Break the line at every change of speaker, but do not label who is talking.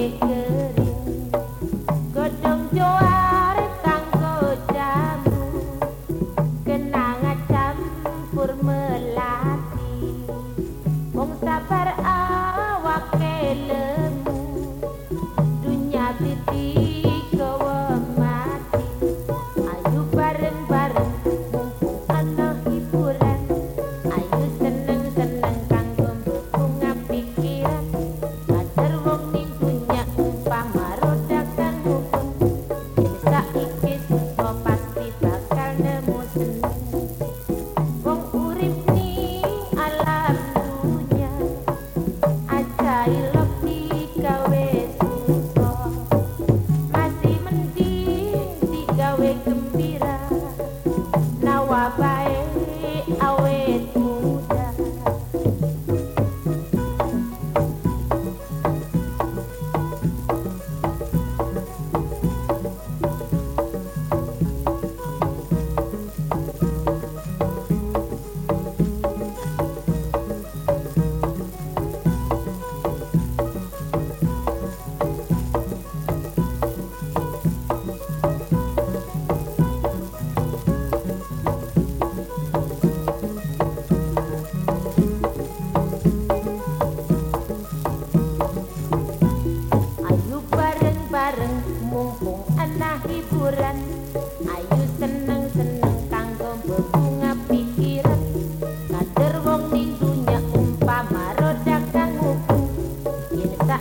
take